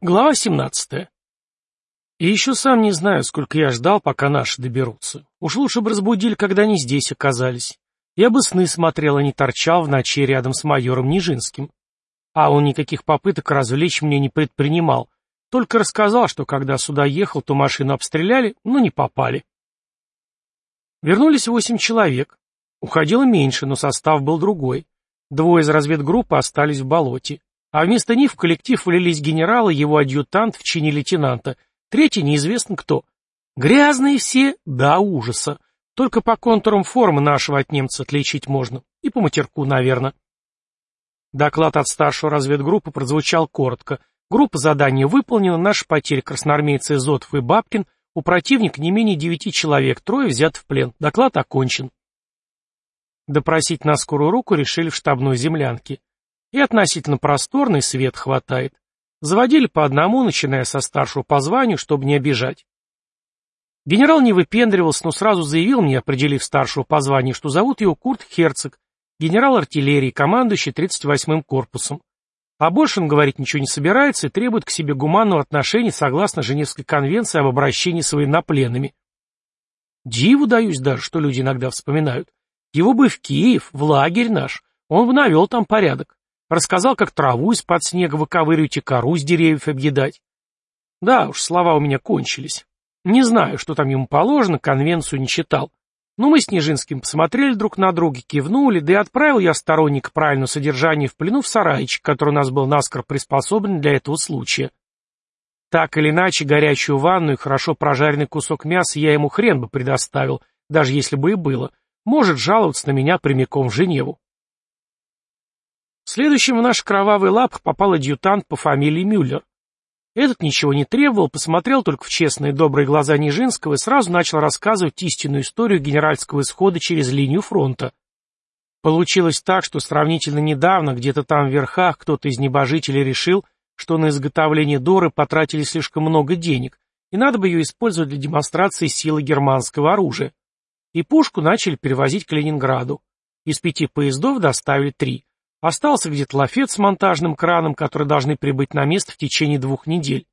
Глава 17. И еще сам не знаю, сколько я ждал, пока наши доберутся. Уж лучше бы разбудили, когда они здесь оказались. Я бы сны смотрел, а не торчал в ночи рядом с майором Нижинским. А он никаких попыток развлечь мне не предпринимал. Только рассказал, что когда сюда ехал, то машину обстреляли, но не попали. Вернулись восемь человек. Уходило меньше, но состав был другой. Двое из разведгруппы остались в болоте. А вместо них в коллектив влились генералы, его адъютант в чине лейтенанта, третий неизвестно кто. Грязные все до ужаса. Только по контурам формы нашего от немца отличить можно. И по матерку, наверное. Доклад от старшего разведгруппы прозвучал коротко. Группа задания выполнена, наши потери красноармейцы Зотов и Бабкин, у противника не менее девяти человек, трое взят в плен. Доклад окончен. Допросить на скорую руку решили в штабной землянке. И относительно просторный свет хватает. Заводили по одному, начиная со старшего по званию, чтобы не обижать. Генерал не выпендривался, но сразу заявил мне, определив старшего по званию, что зовут его Курт Херцог, генерал артиллерии, командующий 38-м корпусом. А больше он говорить ничего не собирается и требует к себе гуманного отношения согласно Женевской конвенции об обращении с военнопленными. Диву даюсь даже, что люди иногда вспоминают. Его бы в Киев, в лагерь наш. Он бы навел там порядок. Рассказал, как траву из-под снега выковыривать и кору с деревьев объедать. Да уж, слова у меня кончились. Не знаю, что там ему положено, конвенцию не читал. Но мы с Снежинским посмотрели друг на друга, кивнули, да и отправил я сторонника правильного содержания в плену в сарайчик, который у нас был наскоро приспособлен для этого случая. Так или иначе, горячую ванну и хорошо прожаренный кусок мяса я ему хрен бы предоставил, даже если бы и было. Может жаловаться на меня прямиком в Женеву. Следующим в наш кровавый лап попал адъютант по фамилии Мюллер. Этот ничего не требовал, посмотрел только в честные добрые глаза Нижинского и сразу начал рассказывать истинную историю генеральского исхода через линию фронта. Получилось так, что сравнительно недавно, где-то там в верхах, кто-то из небожителей решил, что на изготовление Доры потратили слишком много денег, и надо бы ее использовать для демонстрации силы германского оружия. И пушку начали перевозить к Ленинграду. Из пяти поездов доставили три. Остался где-то лафет с монтажным краном, которые должны прибыть на место в течение двух недель.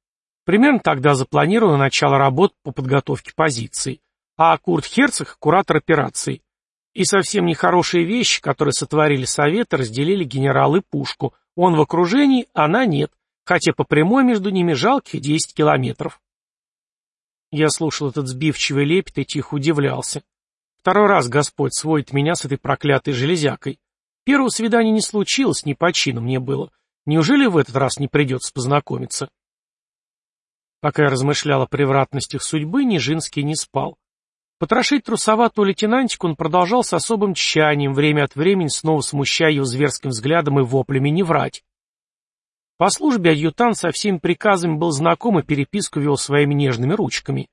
Примерно тогда запланировано начало работ по подготовке позиций. А Курт Херцог — куратор операций. И совсем нехорошие вещи, которые сотворили Советы, разделили генерал и пушку. Он в окружении, она нет, хотя по прямой между ними жалких 10 километров. Я слушал этот сбивчивый лепет и тихо удивлялся. Второй раз Господь сводит меня с этой проклятой железякой. Первого свидания не случилось, не по чину мне было. Неужели в этот раз не придется познакомиться? Пока я размышлял о превратностях судьбы, Нижинский не спал. Потрошить трусоватую лейтенантику он продолжал с особым тщанием, время от времени снова смущая его зверским взглядом и воплями не врать. По службе адъютант со всеми приказами был знаком и переписку вел своими нежными ручками.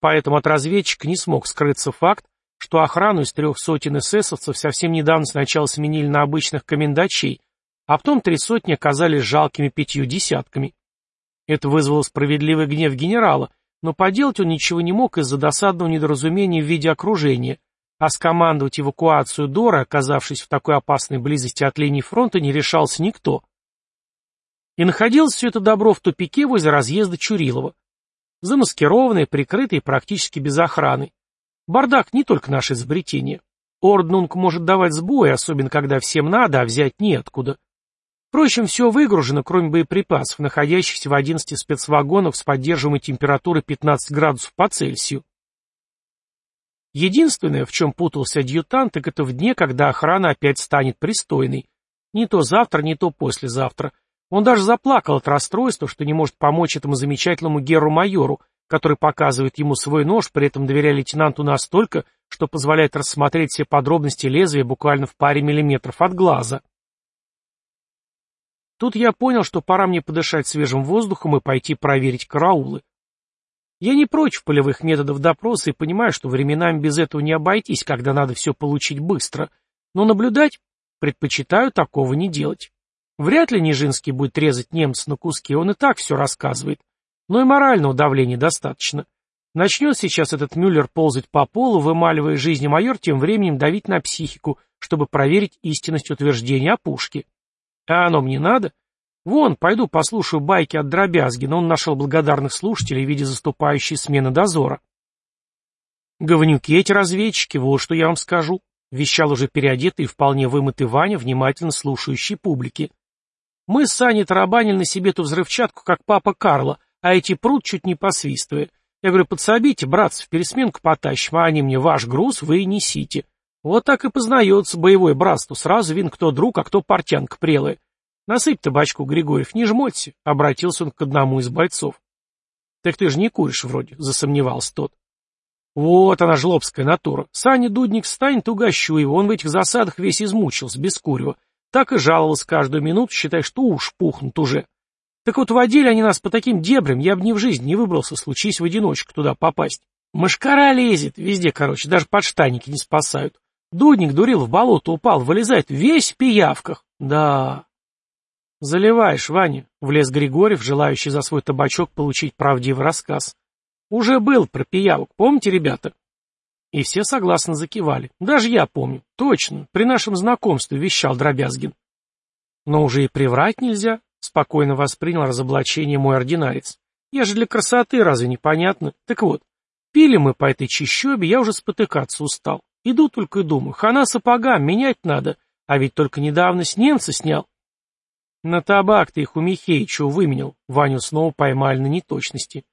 Поэтому от разведчика не смог скрыться факт, что охрану из трех сотен эсэсовцев совсем недавно сначала сменили на обычных комендачей, а потом три сотни оказались жалкими пятью десятками. Это вызвало справедливый гнев генерала, но поделать он ничего не мог из-за досадного недоразумения в виде окружения, а скомандовать эвакуацию Дора, оказавшись в такой опасной близости от линии фронта, не решался никто. И находилось все это добро в тупике возле разъезда Чурилова. Замаскированное, прикрытое практически без охраны. Бардак не только наше изобретение. Орднунг может давать сбой, особенно когда всем надо, а взять неоткуда. Впрочем, все выгружено, кроме боеприпасов, находящихся в 11 спецвагонах с поддерживаемой температурой 15 градусов по Цельсию. Единственное, в чем путался адъютант, так это в дне, когда охрана опять станет пристойной. Не то завтра, не то послезавтра. Он даже заплакал от расстройства, что не может помочь этому замечательному геру-майору, который показывает ему свой нож, при этом доверяя лейтенанту настолько, что позволяет рассмотреть все подробности лезвия буквально в паре миллиметров от глаза. Тут я понял, что пора мне подышать свежим воздухом и пойти проверить караулы. Я не против полевых методов допроса и понимаю, что временами без этого не обойтись, когда надо все получить быстро, но наблюдать предпочитаю такого не делать. Вряд ли Нижинский будет резать немца на куски, он и так все рассказывает, но и морального давления достаточно. Начнет сейчас этот Мюллер ползать по полу, вымаливая жизни майор, тем временем давить на психику, чтобы проверить истинность утверждения о пушке. А оно мне надо? Вон, пойду послушаю байки от Дробязгина, он нашел благодарных слушателей в виде заступающей смены дозора. Говнюки эти разведчики, вот что я вам скажу, вещал уже переодетый и вполне вымытый Ваня, внимательно слушающий публики. Мы с Саней тарабанили на себе ту взрывчатку, как папа Карла, а эти прут чуть не посвистывая. Я говорю, подсобите, братцы, в пересменку потащим, а они мне ваш груз вы несите. Вот так и познается боевое братство, сразу видно, кто друг, а кто портянка прелая. Насыпь табачку, Григорьев, не жмоться, — обратился он к одному из бойцов. — Так ты же не куришь вроде, — засомневался тот. Вот она, жлобская натура. Саня Дудник станет, угощу его, он в этих засадах весь измучился, без курева. Так и жаловался каждую минуту, считай, что уж пухнут уже. Так вот, водили они нас по таким дебрям, я бы ни в жизни не выбрался, случись в одиночку туда попасть. Мышкара лезет, везде, короче, даже подштанники не спасают. Дудник дурил, в болото упал, вылезает, весь в пиявках. Да. Заливаешь, Ваня, влез Григорьев, желающий за свой табачок получить правдивый рассказ. Уже был про пиявок, помните, ребята? И все согласно закивали. Даже я помню. Точно. При нашем знакомстве вещал Дробязгин. Но уже и приврать нельзя, спокойно воспринял разоблачение мой ординарец. Я же для красоты, разве непонятно? Так вот, пили мы по этой чищобе, я уже спотыкаться устал. Иду только и думаю, хана сапогам, менять надо, а ведь только недавно с немца снял. На табак ты их у Михеича выменил, Ваню снова поймали на неточности.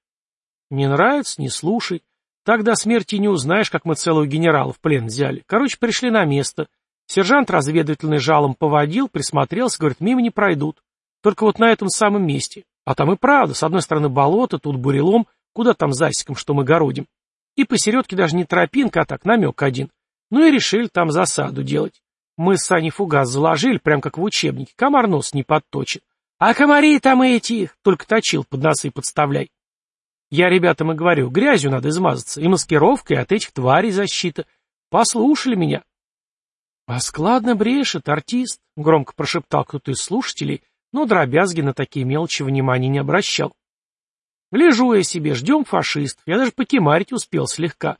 Не нравится, не слушай. Так до смерти не узнаешь, как мы целого генерала в плен взяли. Короче, пришли на место. Сержант разведывательный жалом поводил, присмотрелся, говорит, мимо не пройдут. Только вот на этом самом месте. А там и правда, с одной стороны болото, тут бурелом, куда там засеком, что мы городим. И посередке даже не тропинка, а так намек один. Ну и решили там засаду делать. Мы с Саней фугас заложили, прям как в учебнике, комар нос не подточит. А комари там эти, только точил под носы подставляй. Я ребятам и говорю, грязью надо измазаться, и маскировкой от этих тварей защита. Послушали меня. — А складно брешет, артист, — громко прошептал кто-то из слушателей, но Дробязги на такие мелочи внимания не обращал. Лежу я себе, ждем фашистов, я даже покемарить успел слегка.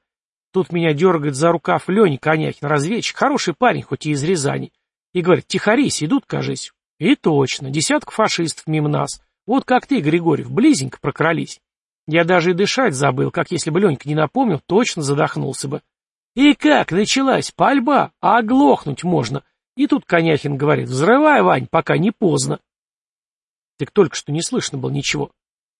Тут меня дергает за рукав Леня Коняхин, разведчик, хороший парень, хоть и из Рязани. И говорит, тихорись, идут, кажись. И точно, десятка фашистов мимо нас. Вот как ты, Григорьев, близенько прокрались. Я даже и дышать забыл, как если бы Ленька не напомнил, точно задохнулся бы. И как началась пальба, а оглохнуть можно. И тут Коняхин говорит, взрывай, Вань, пока не поздно. Так только что не слышно было ничего.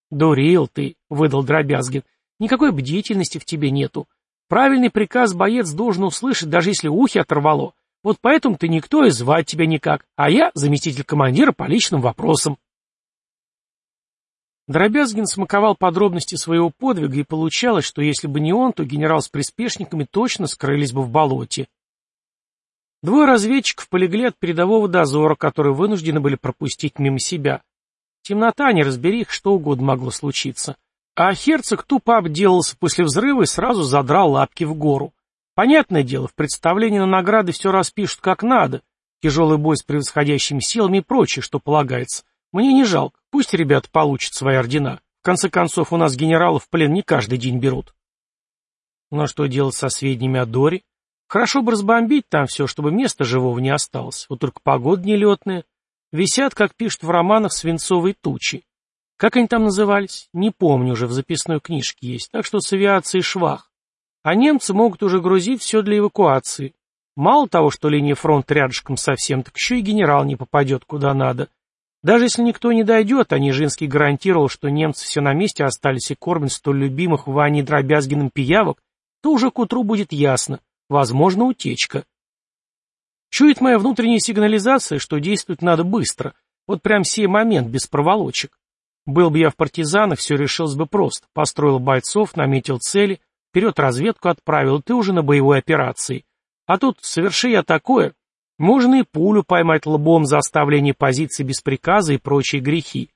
Дурил ты, выдал Дробязгин. Никакой бдительности в тебе нету. Правильный приказ боец должен услышать, даже если ухи оторвало. Вот поэтому ты никто и звать тебя никак, а я заместитель командира по личным вопросам. Дробязгин смаковал подробности своего подвига, и получалось, что если бы не он, то генерал с приспешниками точно скрылись бы в болоте. Двое разведчиков полегли от передового дозора, которые вынуждены были пропустить мимо себя. Темнота, не разбери их, что угодно могло случиться. А Херцог тупо обделался после взрыва и сразу задрал лапки в гору. Понятное дело, в представлении на награды все распишут как надо. Тяжелый бой с превосходящими силами и прочее, что полагается. Мне не жалко. Пусть ребята получат свои ордена. В конце концов, у нас генералов в плен не каждый день берут. Ну а что делать со сведениями о Доре? Хорошо бы разбомбить там все, чтобы места живого не осталось. Вот только погода нелетная. Висят, как пишут в романах, свинцовые тучи. Как они там назывались? Не помню уже, в записной книжке есть. Так что с авиацией швах. А немцы могут уже грузить все для эвакуации. Мало того, что линия фронта рядышком совсем, так еще и генерал не попадет куда надо. Даже если никто не дойдет, а Нижинский гарантировал, что немцы все на месте остались и кормят столь любимых Ваней Дробязгиным пиявок, то уже к утру будет ясно. Возможно, утечка. Чует моя внутренняя сигнализация, что действовать надо быстро. Вот прям сей момент, без проволочек. Был бы я в партизанах, все решилось бы просто. Построил бойцов, наметил цели, вперед разведку отправил, ты уже на боевой операции. А тут соверши я такое, можно и пулю поймать лбом за оставление позиции без приказа и прочие грехи.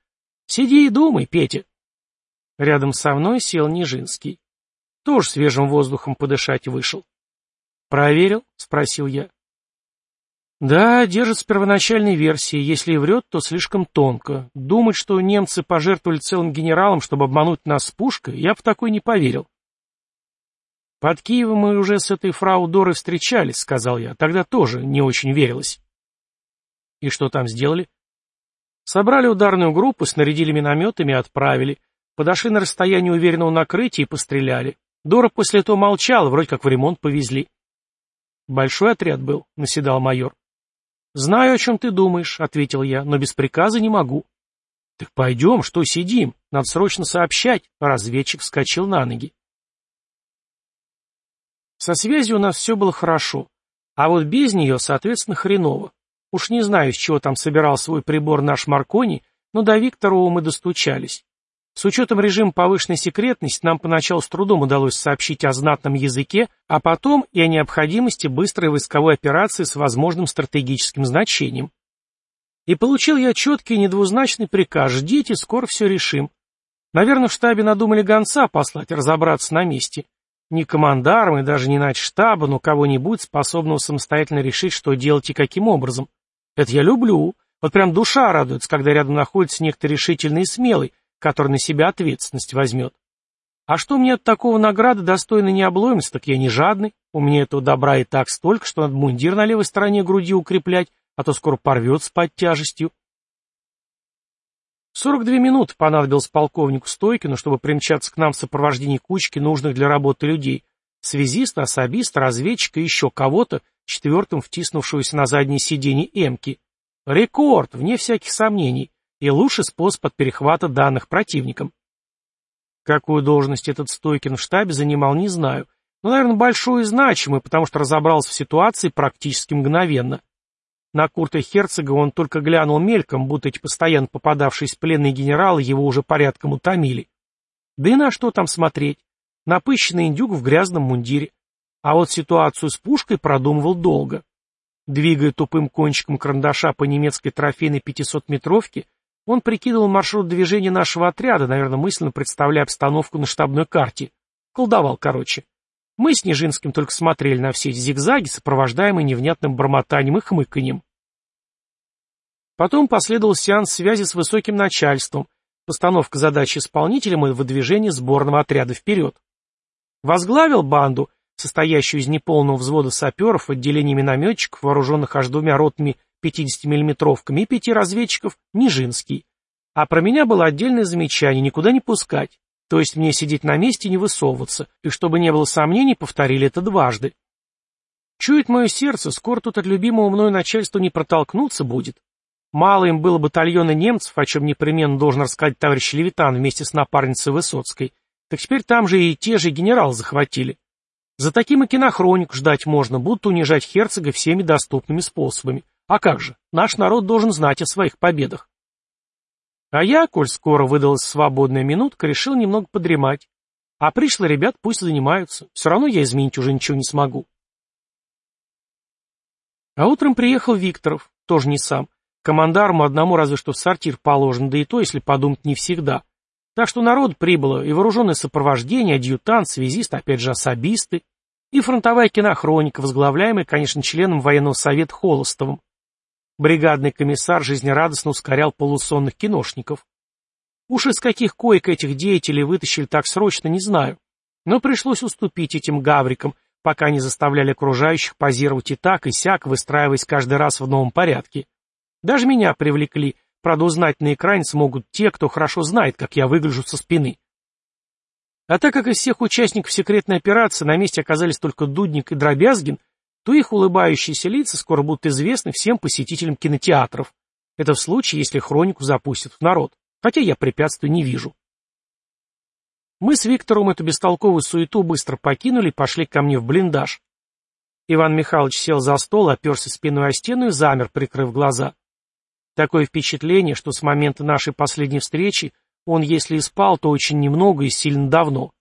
Сиди и думай, Петя. Рядом со мной сел Нижинский. Тоже свежим воздухом подышать вышел. «Проверил?» — спросил я. «Да, держит с первоначальной версии. Если и врет, то слишком тонко. Думать, что немцы пожертвовали целым генералом, чтобы обмануть нас с пушкой, я в такой не поверил. «Под Киевом мы уже с этой фрау Дорой встречались», — сказал я. «Тогда тоже не очень верилось». «И что там сделали?» Собрали ударную группу, снарядили минометами и отправили. Подошли на расстояние уверенного накрытия и постреляли. Дора после этого молчала, вроде как в ремонт повезли. Большой отряд был, наседал майор. Знаю, о чем ты думаешь, ответил я, но без приказа не могу. Так пойдем, что сидим? Надо срочно сообщать. Разведчик вскочил на ноги. Со связью у нас все было хорошо, а вот без нее, соответственно, хреново. Уж не знаю, с чего там собирал свой прибор наш Маркони, но до Викторова мы достучались. С учетом режима повышенной секретности нам поначалу с трудом удалось сообщить о знатном языке, а потом и о необходимости быстрой войсковой операции с возможным стратегическим значением. И получил я четкий недвузначный приказ «Ждите, скоро все решим». Наверное, в штабе надумали гонца послать, разобраться на месте. Не командарм и даже не штаба, но кого-нибудь, способного самостоятельно решить, что делать и каким образом. Это я люблю. Вот прям душа радуется, когда рядом находится некто решительный и смелый, который на себя ответственность возьмет. А что мне от такого награды достойно не обломится, так я не жадный. У меня этого добра и так столько, что надо мундир на левой стороне груди укреплять, а то скоро порвется под тяжестью. Сорок две минуты понадобилось полковнику Стойкину, чтобы примчаться к нам в сопровождении кучки нужных для работы людей. Связиста, особиста, разведчика и еще кого-то, четвертым втиснувшегося на заднее сиденье Эмки. Рекорд, вне всяких сомнений и лучший способ от перехвата данных противникам. Какую должность этот Стойкин в штабе занимал, не знаю, но, наверное, большую и значимую, потому что разобрался в ситуации практически мгновенно. На Курта Херцога он только глянул мельком, будто эти постоянно попадавшиеся пленные генералы его уже порядком утомили. Да и на что там смотреть? Напыщенный индюк в грязном мундире. А вот ситуацию с пушкой продумывал долго. Двигая тупым кончиком карандаша по немецкой трофейной 500-метровке, он прикидывал маршрут движения нашего отряда, наверное, мысленно представляя обстановку на штабной карте. Колдовал, короче. Мы с Нежинским только смотрели на все эти зигзаги, сопровождаемые невнятным бормотанием и хмыканьем. Потом последовал сеанс связи с высоким начальством, постановка задачи исполнителям и выдвижение сборного отряда вперед. Возглавил банду, состоящую из неполного взвода саперов, отделения минометчиков, вооруженных аж двумя ротами 50-миллиметровками и пяти разведчиков Нижинский. А про меня было отдельное замечание никуда не пускать, то есть мне сидеть на месте и не высовываться, и чтобы не было сомнений, повторили это дважды. Чует мое сердце, скоро тут от любимого мною начальства не протолкнуться будет. Мало им было батальона немцев, о чем непременно должен рассказать товарищ Левитан вместе с напарницей Высоцкой, так теперь там же и те же генерал захватили. За таким и кинохронику ждать можно, будут унижать герцога всеми доступными способами. А как же, наш народ должен знать о своих победах. А я, коль скоро выдалась свободная минутка, решил немного подремать. А пришло ребят пусть занимаются, все равно я изменить уже ничего не смогу. А утром приехал Викторов, тоже не сам. Командарму одному разве что в сортир положен, да и то, если подумать, не всегда. Так что народ прибыло, и вооруженное сопровождение, адъютант, связист, опять же особисты, и фронтовая кинохроника, возглавляемая, конечно, членом военного совета Холостовым. Бригадный комиссар жизнерадостно ускорял полусонных киношников. Уж из каких коек этих деятелей вытащили так срочно, не знаю. Но пришлось уступить этим гаврикам, пока не заставляли окружающих позировать и так, и сяк, выстраиваясь каждый раз в новом порядке. Даже меня привлекли, правда узнать на экране смогут те, кто хорошо знает, как я выгляжу со спины. А так как из всех участников секретной операции на месте оказались только Дудник и Дробязгин, то их улыбающиеся лица скоро будут известны всем посетителям кинотеатров. Это в случае, если хронику запустят в народ, хотя я препятствий не вижу. Мы с Виктором эту бестолковую суету быстро покинули и пошли ко мне в блиндаж. Иван Михайлович сел за стол, оперся спиной о стену и замер, прикрыв глаза. Такое впечатление, что с момента нашей последней встречи он, если и спал, то очень немного и сильно давно.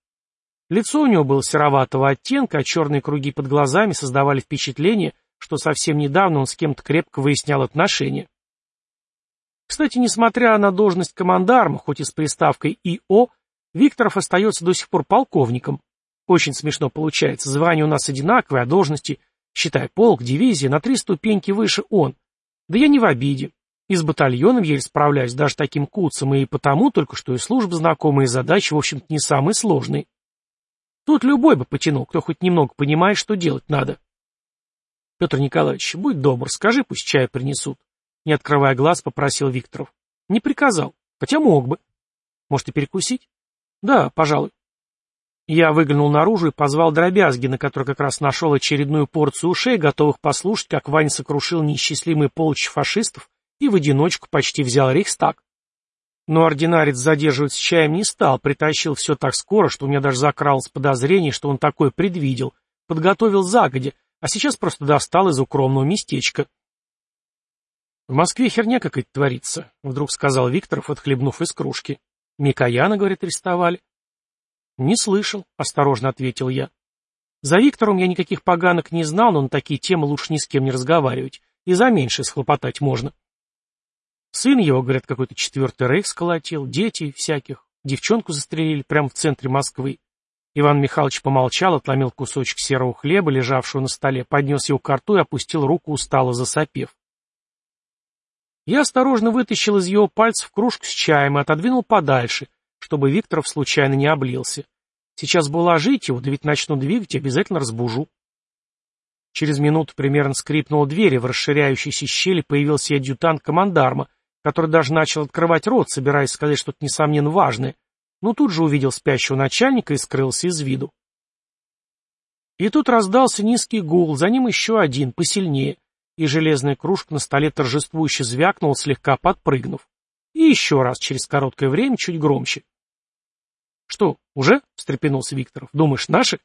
Лицо у него было сероватого оттенка, а черные круги под глазами создавали впечатление, что совсем недавно он с кем-то крепко выяснял отношения. Кстати, несмотря на должность командарма, хоть и с приставкой ИО, Викторов остается до сих пор полковником. Очень смешно получается, звание у нас одинаковое, а должности, считай, полк, дивизия, на три ступеньки выше он. Да я не в обиде. И с батальоном еле справляюсь, даже таким куцем, и потому только что и служба знакомая, и задачи, в общем-то, не самые сложные. Тут любой бы потянул, кто хоть немного понимает, что делать надо. Петр Николаевич, будь добр, скажи, пусть чай принесут. Не открывая глаз, попросил Викторов. Не приказал, хотя мог бы. Может и перекусить? Да, пожалуй. Я выглянул наружу и позвал Дробязгина, который как раз нашел очередную порцию ушей, готовых послушать, как Ваня сокрушил неисчислимый полчищ фашистов и в одиночку почти взял Рейхстаг. Но ординарец задерживать с чаем не стал, притащил все так скоро, что у меня даже закралось подозрение, что он такое предвидел, подготовил загодя, а сейчас просто достал из укромного местечка. «В Москве херня какая-то творится», — вдруг сказал Викторов, отхлебнув из кружки. «Микояна, — говорит, — арестовали». «Не слышал», — осторожно ответил я. За Виктором я никаких поганок не знал, но на такие темы лучше ни с кем не разговаривать, и за меньше схлопотать можно. Сын его, говорят, какой-то четвертый рейх сколотил, дети всяких, девчонку застрелили прямо в центре Москвы. Иван Михайлович помолчал, отломил кусочек серого хлеба, лежавшего на столе, поднес его к рту и опустил руку, устало засопев. Я осторожно вытащил из его пальцев кружку с чаем и отодвинул подальше, чтобы Викторов случайно не облился. Сейчас бы уложить его, да ведь начну двигать обязательно разбужу. Через минуту примерно скрипнула дверь, и в расширяющейся щели появился адъютант командарма, который даже начал открывать рот, собираясь сказать что-то несомненно важное, но тут же увидел спящего начальника и скрылся из виду. И тут раздался низкий гул, за ним еще один, посильнее, и железная кружка на столе торжествующе звякнула, слегка подпрыгнув. И еще раз, через короткое время, чуть громче. «Что, уже?» — встрепенулся Викторов. «Думаешь, наши?»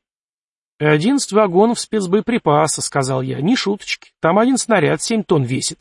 «Одиннадцать вагонов спецбоеприпаса», — сказал я. «Не шуточки. Там один снаряд семь тонн весит».